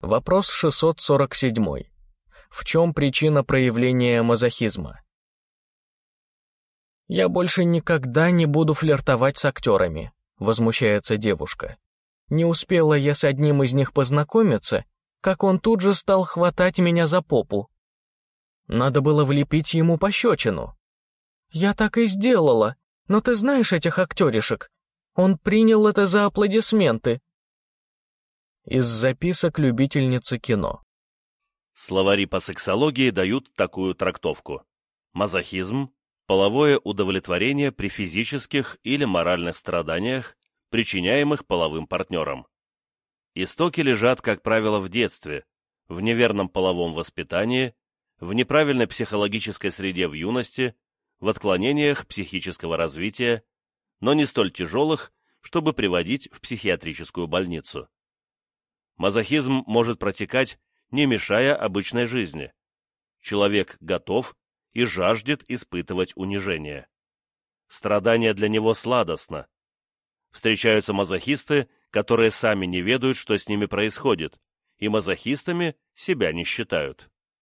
Вопрос 647. В чем причина проявления мазохизма? «Я больше никогда не буду флиртовать с актерами», — возмущается девушка. «Не успела я с одним из них познакомиться, как он тут же стал хватать меня за попу. Надо было влепить ему пощечину. Я так и сделала, но ты знаешь этих актеришек? Он принял это за аплодисменты». Из записок любительницы кино. Словари по сексологии дают такую трактовку. Мазохизм половое удовлетворение при физических или моральных страданиях, причиняемых половым партнером. Истоки лежат, как правило, в детстве, в неверном половом воспитании, в неправильной психологической среде в юности, в отклонениях психического развития, но не столь тяжелых, чтобы приводить в психиатрическую больницу. Мазохизм может протекать, не мешая обычной жизни. Человек готов и жаждет испытывать унижение. Страдание для него сладостно. Встречаются мазохисты, которые сами не ведают, что с ними происходит, и мазохистами себя не считают.